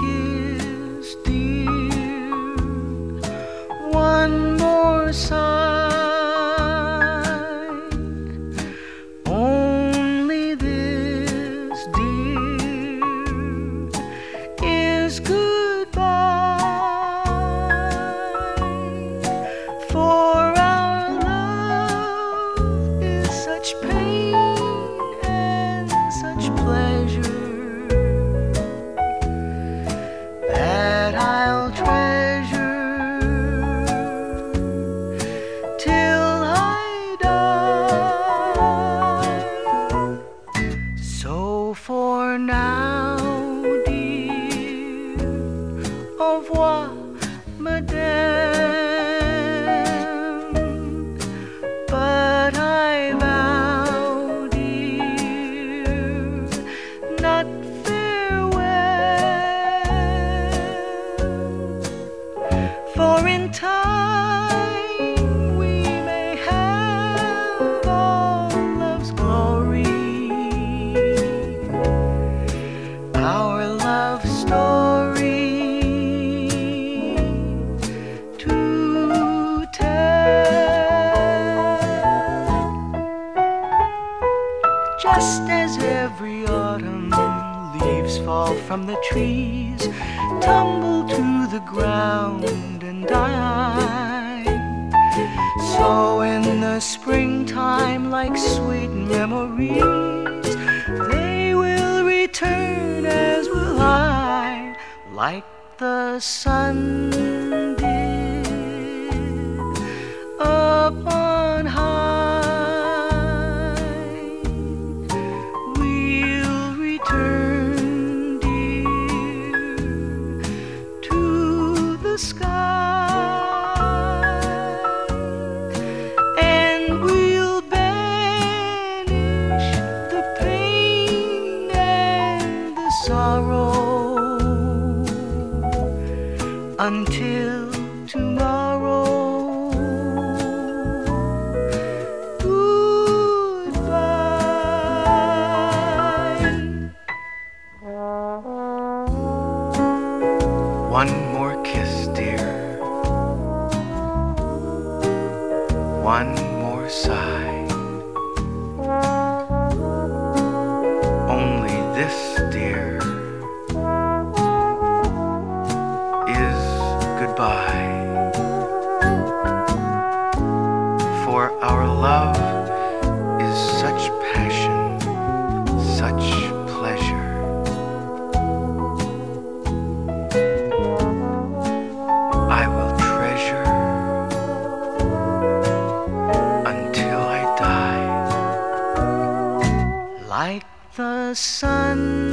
kiss, dear. One more sign. For in time we may have all love's glory. Our love story to tell. Just as every autumn leaves fall from the trees, tumble to the ground So in the springtime, like sweet memories, they will return as will I, like the sun did upon sorrow until tomorrow. Goodbye. One more kiss, dear. One more sigh. The sun